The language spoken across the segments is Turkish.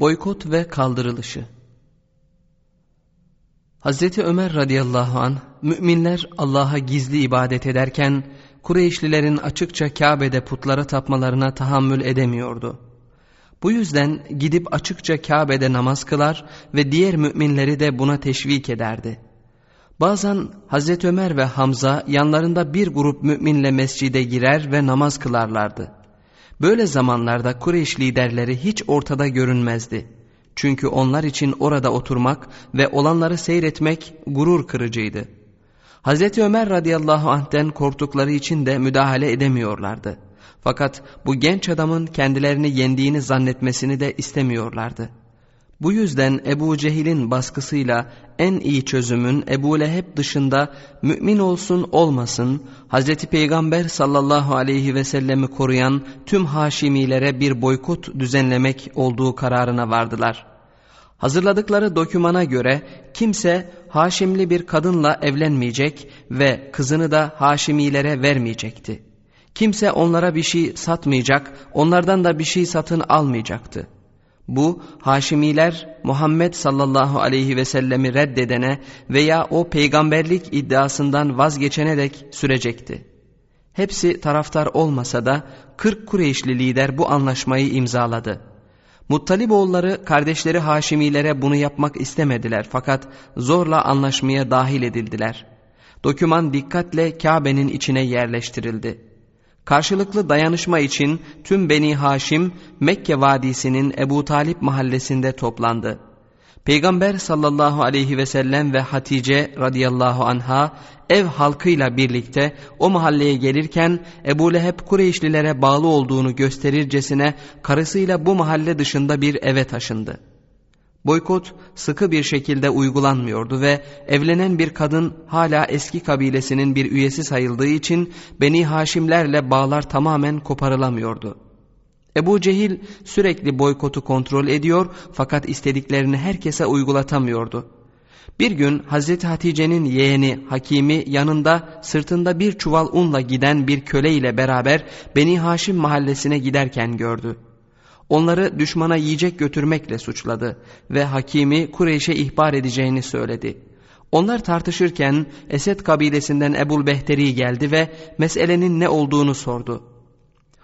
Boykot ve kaldırılışı Hazreti Ömer radıyallahu an müminler Allah'a gizli ibadet ederken Kureyşlilerin açıkça Kabe'de putlara tapmalarına tahammül edemiyordu. Bu yüzden gidip açıkça Kabe'de namaz kılar ve diğer müminleri de buna teşvik ederdi. Bazen Hazreti Ömer ve Hamza yanlarında bir grup müminle mescide girer ve namaz kılarlardı. Böyle zamanlarda Kureyş liderleri hiç ortada görünmezdi. Çünkü onlar için orada oturmak ve olanları seyretmek gurur kırıcıydı. Hazreti Ömer radıyallahu anh'ten korktukları için de müdahale edemiyorlardı. Fakat bu genç adamın kendilerini yendiğini zannetmesini de istemiyorlardı. Bu yüzden Ebu Cehil'in baskısıyla en iyi çözümün Ebu Leheb dışında mümin olsun olmasın Hazreti Peygamber sallallahu aleyhi ve sellemi koruyan tüm Haşimilere bir boykot düzenlemek olduğu kararına vardılar. Hazırladıkları dokümana göre kimse Haşimli bir kadınla evlenmeyecek ve kızını da Haşimilere vermeyecekti. Kimse onlara bir şey satmayacak, onlardan da bir şey satın almayacaktı. Bu Haşimiler Muhammed sallallahu aleyhi ve sellemi reddedene veya o peygamberlik iddiasından vazgeçene dek sürecekti. Hepsi taraftar olmasa da 40 Kureyşli lider bu anlaşmayı imzaladı. Muttaliboğulları kardeşleri Haşimilere bunu yapmak istemediler fakat zorla anlaşmaya dahil edildiler. Doküman dikkatle Kabe'nin içine yerleştirildi. Karşılıklı dayanışma için tüm Beni Haşim Mekke Vadisi'nin Ebu Talip mahallesinde toplandı. Peygamber sallallahu aleyhi ve sellem ve Hatice radıyallahu anha ev halkıyla birlikte o mahalleye gelirken Ebu Leheb Kureyşlilere bağlı olduğunu gösterircesine karısıyla bu mahalle dışında bir eve taşındı. Boykot sıkı bir şekilde uygulanmıyordu ve evlenen bir kadın hala eski kabilesinin bir üyesi sayıldığı için Beni Haşimlerle bağlar tamamen koparılamıyordu. Ebu Cehil sürekli boykotu kontrol ediyor fakat istediklerini herkese uygulatamıyordu. Bir gün Hazreti Hatice'nin yeğeni Hakimi yanında sırtında bir çuval unla giden bir köle ile beraber Beni Haşim mahallesine giderken gördü. Onları düşmana yiyecek götürmekle suçladı ve Hakimi Kureyş'e ihbar edeceğini söyledi. Onlar tartışırken Esed kabilesinden Ebul Behteri geldi ve meselenin ne olduğunu sordu.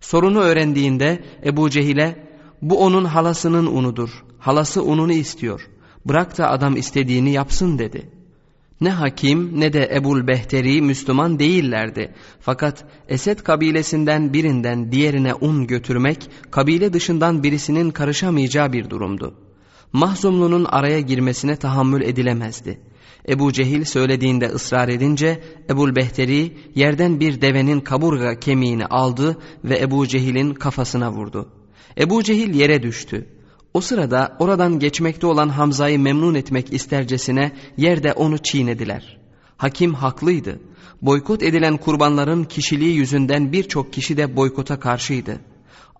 Sorunu öğrendiğinde Ebu Cehil'e bu onun halasının unudur. Halası ununu istiyor. Bırak da adam istediğini yapsın dedi.'' Ne Hakim ne de Ebul Behteri Müslüman değillerdi. Fakat Esed kabilesinden birinden diğerine un götürmek kabile dışından birisinin karışamayacağı bir durumdu. Mahzumlu'nun araya girmesine tahammül edilemezdi. Ebu Cehil söylediğinde ısrar edince Ebul Behteri yerden bir devenin kaburga kemiğini aldı ve Ebu Cehil'in kafasına vurdu. Ebu Cehil yere düştü. O sırada oradan geçmekte olan Hamza'yı memnun etmek istercesine yerde onu çiğnediler. Hakim haklıydı. Boykot edilen kurbanların kişiliği yüzünden birçok kişi de boykota karşıydı.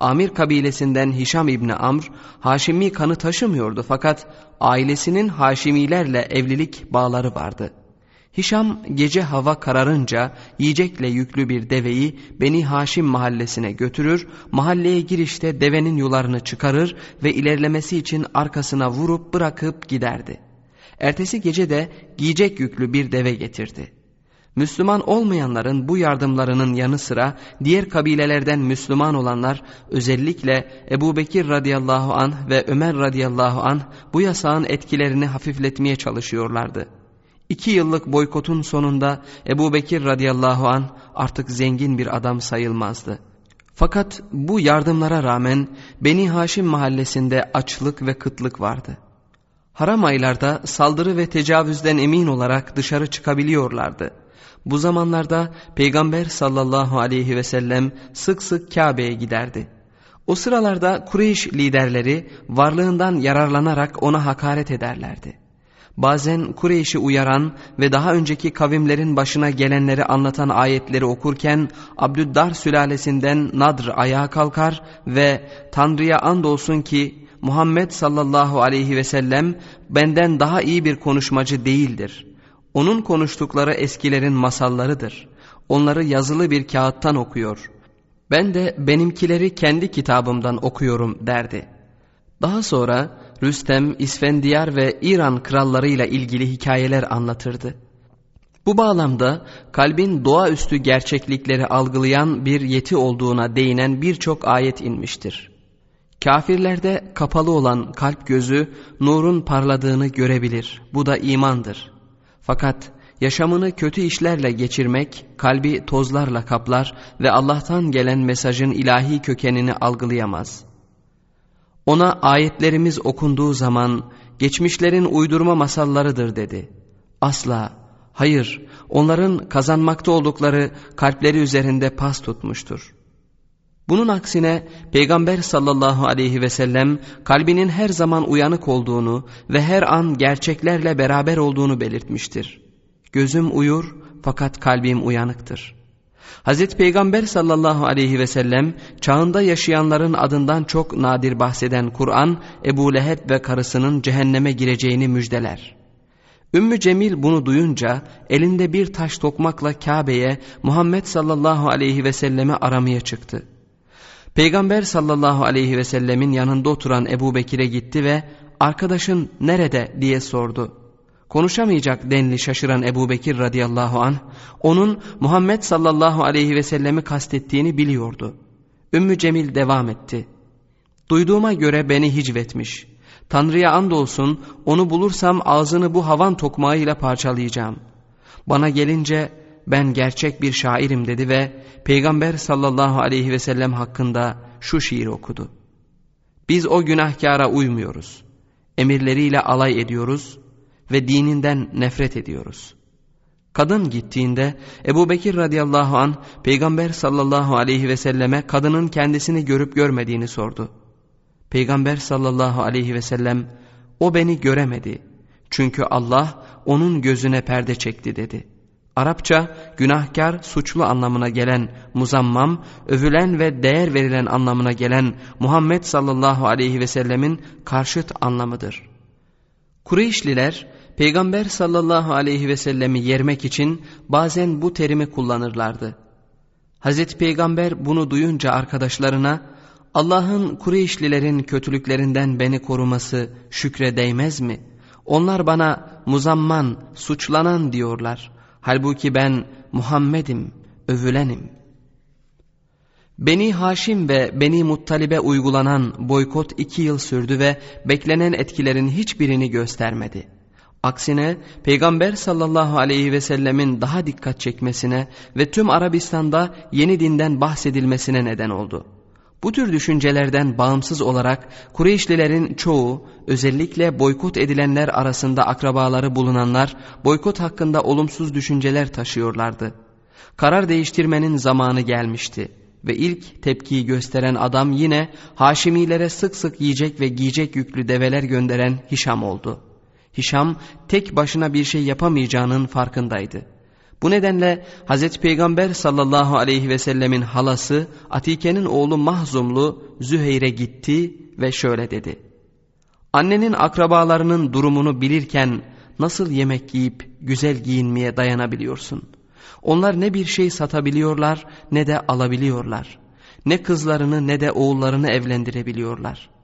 Amir kabilesinden Hişam İbni Amr, Haşimi kanı taşımıyordu fakat ailesinin Haşimilerle evlilik bağları vardı. Hişam gece hava kararınca yiyecekle yüklü bir deveyi Beni Haşim mahallesine götürür, mahalleye girişte devenin yularını çıkarır ve ilerlemesi için arkasına vurup bırakıp giderdi. Ertesi gece de giyecek yüklü bir deve getirdi. Müslüman olmayanların bu yardımlarının yanı sıra diğer kabilelerden Müslüman olanlar özellikle Ebu Bekir radıyallahu anh ve Ömer radıyallahu anh bu yasağın etkilerini hafifletmeye çalışıyorlardı. İki yıllık boykotun sonunda Ebu Bekir radıyallahu an artık zengin bir adam sayılmazdı. Fakat bu yardımlara rağmen Beni Haşim mahallesinde açlık ve kıtlık vardı. Haram aylarda saldırı ve tecavüzden emin olarak dışarı çıkabiliyorlardı. Bu zamanlarda Peygamber sallallahu aleyhi ve sellem sık sık Kabe'ye giderdi. O sıralarda Kureyş liderleri varlığından yararlanarak ona hakaret ederlerdi. Bazen Kureyş'i uyaran ve daha önceki kavimlerin başına gelenleri anlatan ayetleri okurken Abdüddar sülalesinden Nadr ayağa kalkar ve Tanrı'ya andolsun ki Muhammed sallallahu aleyhi ve sellem benden daha iyi bir konuşmacı değildir. Onun konuştukları eskilerin masallarıdır. Onları yazılı bir kağıttan okuyor. Ben de benimkileri kendi kitabımdan okuyorum derdi.'' Daha sonra Rüstem, İsfendiyar ve İran krallarıyla ilgili hikayeler anlatırdı. Bu bağlamda kalbin doğaüstü gerçeklikleri algılayan bir yeti olduğuna değinen birçok ayet inmiştir. Kafirlerde kapalı olan kalp gözü nurun parladığını görebilir. Bu da imandır. Fakat yaşamını kötü işlerle geçirmek kalbi tozlarla kaplar ve Allah'tan gelen mesajın ilahi kökenini algılayamaz. Ona ayetlerimiz okunduğu zaman geçmişlerin uydurma masallarıdır dedi. Asla, hayır onların kazanmakta oldukları kalpleri üzerinde pas tutmuştur.'' Bunun aksine Peygamber sallallahu aleyhi ve sellem kalbinin her zaman uyanık olduğunu ve her an gerçeklerle beraber olduğunu belirtmiştir. Gözüm uyur fakat kalbim uyanıktır. Hazreti Peygamber sallallahu aleyhi ve sellem çağında yaşayanların adından çok nadir bahseden Kur'an Ebu Leheb ve karısının cehenneme gireceğini müjdeler. Ümmü Cemil bunu duyunca elinde bir taş tokmakla Kabe'ye Muhammed sallallahu aleyhi ve sellemi aramaya çıktı. Peygamber sallallahu aleyhi ve sellemin yanında oturan Ebu Bekir'e gitti ve arkadaşın nerede diye sordu. Konuşamayacak denli şaşıran Ebu Bekir radıyallahu anh onun Muhammed sallallahu aleyhi ve sellemi kastettiğini biliyordu. Ümmü Cemil devam etti. Duyduğuma göre beni hicvetmiş. Tanrı'ya andolsun onu bulursam ağzını bu havan tokmağıyla parçalayacağım. Bana gelince ben gerçek bir şairim dedi ve Peygamber sallallahu aleyhi ve sellem hakkında şu şiir okudu. Biz o günahkara uymuyoruz. Emirleriyle alay ediyoruz ve dininden nefret ediyoruz. Kadın gittiğinde Ebu Bekir radıyallahu an Peygamber sallallahu aleyhi ve selleme kadının kendisini görüp görmediğini sordu. Peygamber sallallahu aleyhi ve sellem o beni göremedi çünkü Allah onun gözüne perde çekti dedi.'' Arapça günahkar, suçlu anlamına gelen muzammam, övülen ve değer verilen anlamına gelen Muhammed sallallahu aleyhi ve sellemin karşıt anlamıdır. Kureyşliler Peygamber sallallahu aleyhi ve sellemi yermek için bazen bu terimi kullanırlardı. Hazreti Peygamber bunu duyunca arkadaşlarına Allah'ın Kureyşlilerin kötülüklerinden beni koruması şükre değmez mi? Onlar bana muzamman, suçlanan diyorlar.'' Halbuki ben Muhammed'im, övülenim. Beni Haşim ve Beni Muttalib'e uygulanan boykot iki yıl sürdü ve beklenen etkilerin hiçbirini göstermedi. Aksine Peygamber sallallahu aleyhi ve sellemin daha dikkat çekmesine ve tüm Arabistan'da yeni dinden bahsedilmesine neden oldu.'' Bu tür düşüncelerden bağımsız olarak Kureyşlilerin çoğu özellikle boykot edilenler arasında akrabaları bulunanlar boykot hakkında olumsuz düşünceler taşıyorlardı. Karar değiştirmenin zamanı gelmişti ve ilk tepkiyi gösteren adam yine Haşimilere sık sık yiyecek ve giyecek yüklü develer gönderen Hişam oldu. Hişam tek başına bir şey yapamayacağının farkındaydı. Bu nedenle Hazreti Peygamber sallallahu aleyhi ve sellemin halası Atike'nin oğlu Mahzumlu Züheyr'e gitti ve şöyle dedi. Annenin akrabalarının durumunu bilirken nasıl yemek yiyip güzel giyinmeye dayanabiliyorsun? Onlar ne bir şey satabiliyorlar ne de alabiliyorlar. Ne kızlarını ne de oğullarını evlendirebiliyorlar.''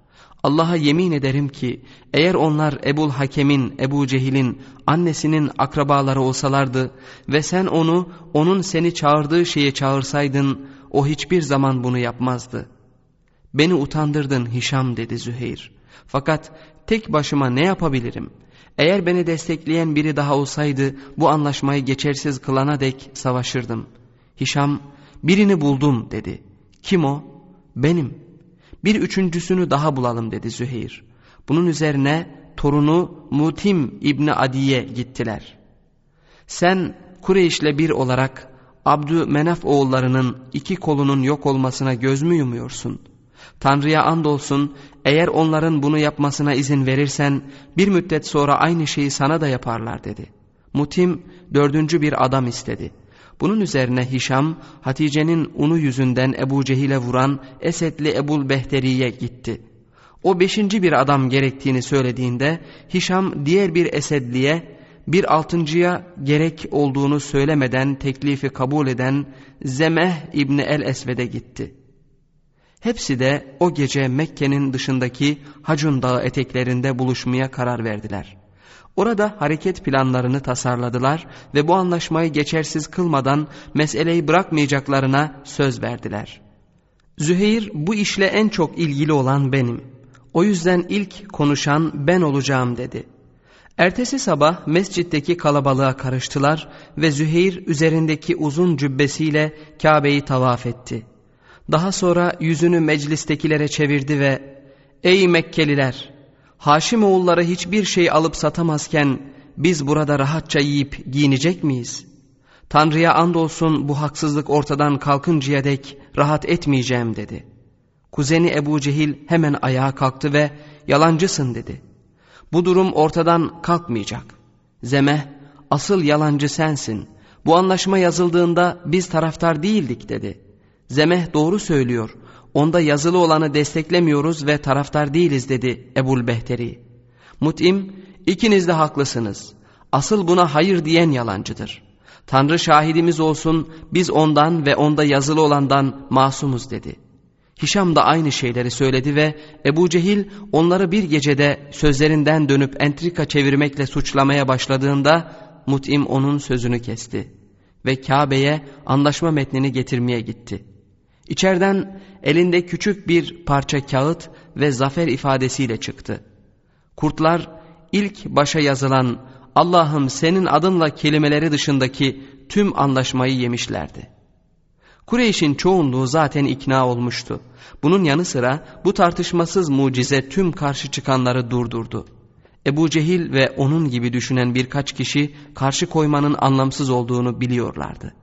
Allah'a yemin ederim ki eğer onlar Ebul Hakem'in, Ebu Cehil'in annesinin akrabaları olsalardı ve sen onu onun seni çağırdığı şeye çağırsaydın o hiçbir zaman bunu yapmazdı. Beni utandırdın Hişam dedi Züheyr. Fakat tek başıma ne yapabilirim? Eğer beni destekleyen biri daha olsaydı bu anlaşmayı geçersiz kılana dek savaşırdım. Hişam birini buldum dedi. Kim o? Benim. Bir üçüncüsünü daha bulalım dedi Züheyr. Bunun üzerine torunu Mutim İbni Adi'ye gittiler. Sen Kureyş'le bir olarak Abdü Menaf oğullarının iki kolunun yok olmasına göz mü yumuyorsun? Tanrı'ya andolsun eğer onların bunu yapmasına izin verirsen bir müddet sonra aynı şeyi sana da yaparlar dedi. Mutim dördüncü bir adam istedi. Bunun üzerine Hişam Hatice'nin unu yüzünden Ebu Cehil'e vuran Esedli Ebul Behteri'ye gitti. O beşinci bir adam gerektiğini söylediğinde Hişam diğer bir Esedli'ye bir altıncıya gerek olduğunu söylemeden teklifi kabul eden Zemeh İbni El Esved'e gitti. Hepsi de o gece Mekke'nin dışındaki Hacun Dağı eteklerinde buluşmaya karar verdiler. Orada hareket planlarını tasarladılar ve bu anlaşmayı geçersiz kılmadan meseleyi bırakmayacaklarına söz verdiler. Züheyr bu işle en çok ilgili olan benim. O yüzden ilk konuşan ben olacağım dedi. Ertesi sabah mescitteki kalabalığa karıştılar ve Züheyr üzerindeki uzun cübbesiyle Kabe'yi tavaf etti. Daha sonra yüzünü meclistekilere çevirdi ve ''Ey Mekkeliler! Haşim oğulları hiçbir şey alıp satamazken biz burada rahatça yiyip giyinecek miyiz? Tanrı'ya andolsun bu haksızlık ortadan kalkıncaya dek rahat etmeyeceğim dedi. Kuzeni Ebu Cehil hemen ayağa kalktı ve yalancısın dedi. Bu durum ortadan kalkmayacak. Zemeh asıl yalancı sensin. Bu anlaşma yazıldığında biz taraftar değildik dedi. Zemeh doğru söylüyor. Onda yazılı olanı desteklemiyoruz ve taraftar değiliz dedi Ebul Behteri. Mut'im ikiniz de haklısınız. Asıl buna hayır diyen yalancıdır. Tanrı şahidimiz olsun biz ondan ve onda yazılı olandan masumuz dedi. Hişam da aynı şeyleri söyledi ve Ebu Cehil onları bir gecede sözlerinden dönüp entrika çevirmekle suçlamaya başladığında Mut'im onun sözünü kesti ve Kabe'ye anlaşma metnini getirmeye gitti.'' İçeriden elinde küçük bir parça kağıt ve zafer ifadesiyle çıktı. Kurtlar ilk başa yazılan Allah'ım senin adınla kelimeleri dışındaki tüm anlaşmayı yemişlerdi. Kureyş'in çoğunluğu zaten ikna olmuştu. Bunun yanı sıra bu tartışmasız mucize tüm karşı çıkanları durdurdu. Ebu Cehil ve onun gibi düşünen birkaç kişi karşı koymanın anlamsız olduğunu biliyorlardı.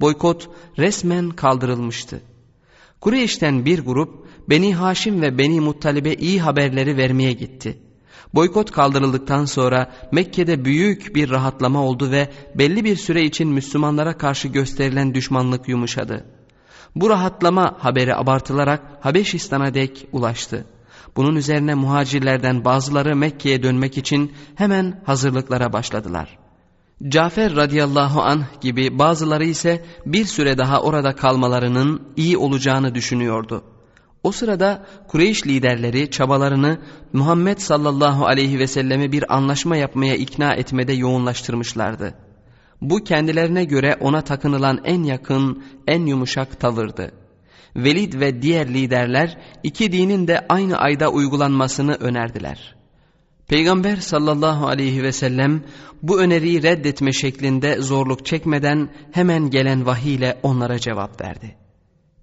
Boykot resmen kaldırılmıştı. Kureyş'ten bir grup Beni Haşim ve Beni Muttalib'e iyi haberleri vermeye gitti. Boykot kaldırıldıktan sonra Mekke'de büyük bir rahatlama oldu ve belli bir süre için Müslümanlara karşı gösterilen düşmanlık yumuşadı. Bu rahatlama haberi abartılarak Habeşistan'a dek ulaştı. Bunun üzerine muhacirlerden bazıları Mekke'ye dönmek için hemen hazırlıklara başladılar. Cafer radıyallahu anh gibi bazıları ise bir süre daha orada kalmalarının iyi olacağını düşünüyordu. O sırada Kureyş liderleri çabalarını Muhammed sallallahu aleyhi ve selleme bir anlaşma yapmaya ikna etmede yoğunlaştırmışlardı. Bu kendilerine göre ona takınılan en yakın, en yumuşak tavırdı. Velid ve diğer liderler iki dinin de aynı ayda uygulanmasını önerdiler.'' Peygamber sallallahu aleyhi ve sellem bu öneriyi reddetme şeklinde zorluk çekmeden hemen gelen vahiy ile onlara cevap verdi.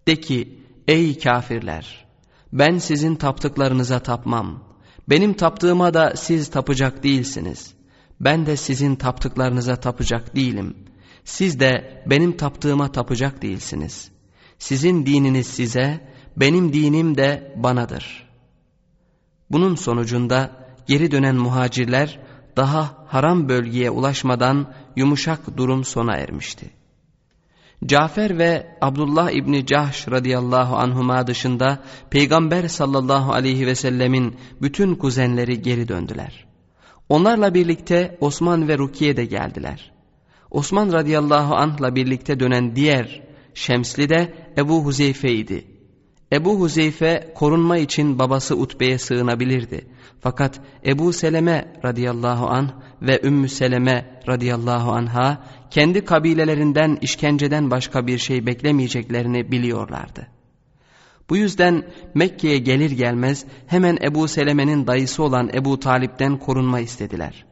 De ki ey kafirler ben sizin taptıklarınıza tapmam. Benim taptığıma da siz tapacak değilsiniz. Ben de sizin taptıklarınıza tapacak değilim. Siz de benim taptığıma tapacak değilsiniz. Sizin dininiz size, benim dinim de banadır. Bunun sonucunda geri dönen muhacirler daha haram bölgeye ulaşmadan yumuşak durum sona ermişti. Cafer ve Abdullah İbni Cahş radıyallahu anhuma dışında Peygamber sallallahu aleyhi ve sellemin bütün kuzenleri geri döndüler. Onlarla birlikte Osman ve Rukiye de geldiler. Osman radıyallahu anh'la birlikte dönen diğer Şemsli de Ebu Huzeyfe idi. Ebu Huzeyfe korunma için babası Utbe'ye sığınabilirdi. Fakat Ebu Seleme radıyallahu anh ve Ümmü Seleme radıyallahu anha kendi kabilelerinden işkenceden başka bir şey beklemeyeceklerini biliyorlardı. Bu yüzden Mekke'ye gelir gelmez hemen Ebu Seleme'nin dayısı olan Ebu Talip'ten korunma istediler.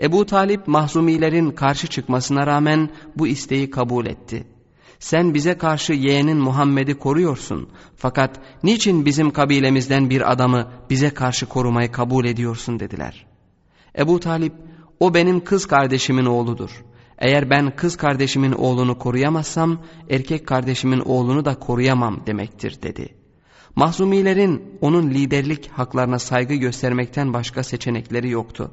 Ebu Talip mahzumilerin karşı çıkmasına rağmen bu isteği kabul etti. Sen bize karşı yeğenin Muhammed'i koruyorsun. Fakat niçin bizim kabilemizden bir adamı bize karşı korumayı kabul ediyorsun dediler. Ebu Talip o benim kız kardeşimin oğludur. Eğer ben kız kardeşimin oğlunu koruyamazsam erkek kardeşimin oğlunu da koruyamam demektir dedi. Mahzumilerin onun liderlik haklarına saygı göstermekten başka seçenekleri yoktu.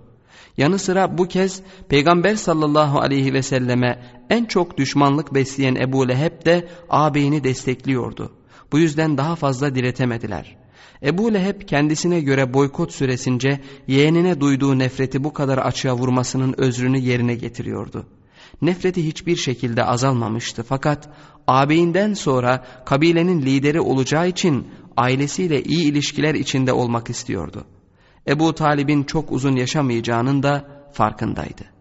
Yanı sıra bu kez Peygamber sallallahu aleyhi ve selleme en çok düşmanlık besleyen Ebu Leheb de ağabeyini destekliyordu. Bu yüzden daha fazla diretemediler. Ebu Leheb kendisine göre boykot süresince yeğenine duyduğu nefreti bu kadar açığa vurmasının özrünü yerine getiriyordu. Nefreti hiçbir şekilde azalmamıştı fakat ağabeyinden sonra kabilenin lideri olacağı için ailesiyle iyi ilişkiler içinde olmak istiyordu. Ebu Talib'in çok uzun yaşamayacağının da farkındaydı.